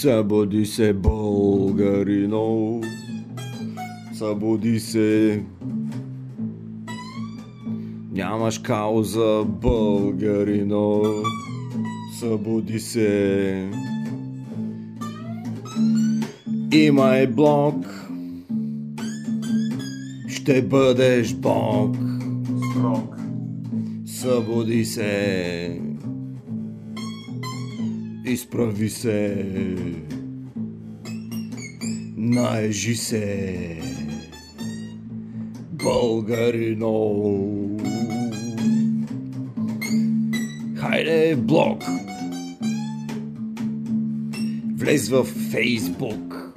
Събуди се, българино, събуди се. Нямаш кауза, българино, събуди се. Имай блок, ще бъдеш бог. Строг. Събуди се. Изправи се. Наежи се. Българино. Хайде, блок. Влез в Фейсбук.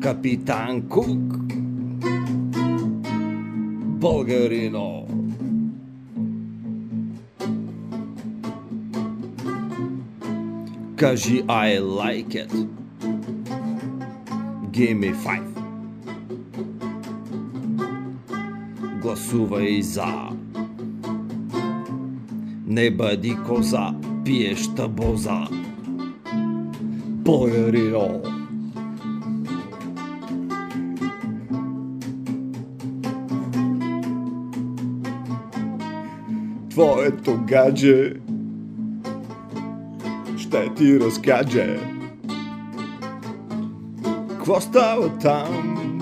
Капитан Кук. Българино. Кажи I like it. Give me five. Гласувай за. Не бъди коза, пиеща боза. Българино. Твоето гадже ще ти разкаже. Кво става там?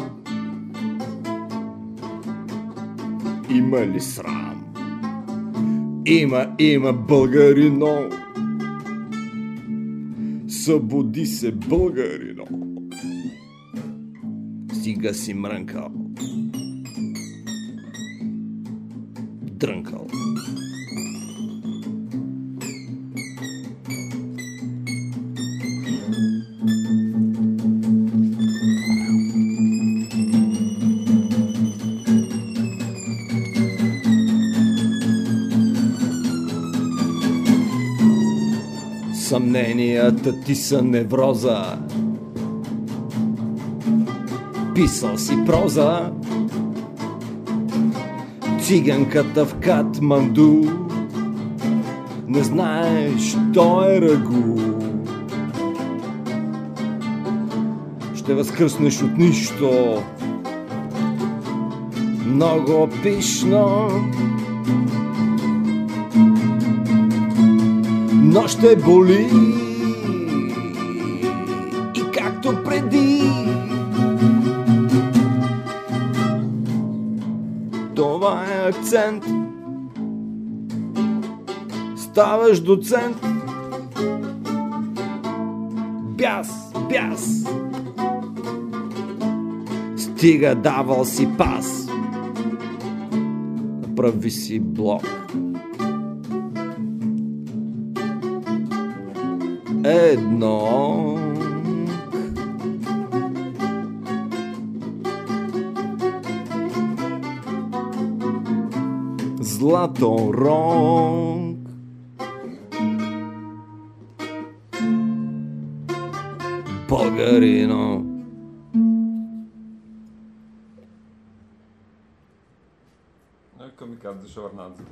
Има ли срам? Има, има българино. Събуди се, българино. Стига си мрънкал. Дрънкал. Съмненията ти са невроза. Писал си проза. Циганката в Катманду. Не знаеш, той е рагу. Ще възкръснеш от нищо. Много пишно. Но ще боли и както преди. Това е акцент. Ставаш доцент. Бяс, бяс. Стига давал си пас. Прави си блок. Eh, Et donc... Zlatą rąk. Pogarino. No i komika Andrzej Ornandzy.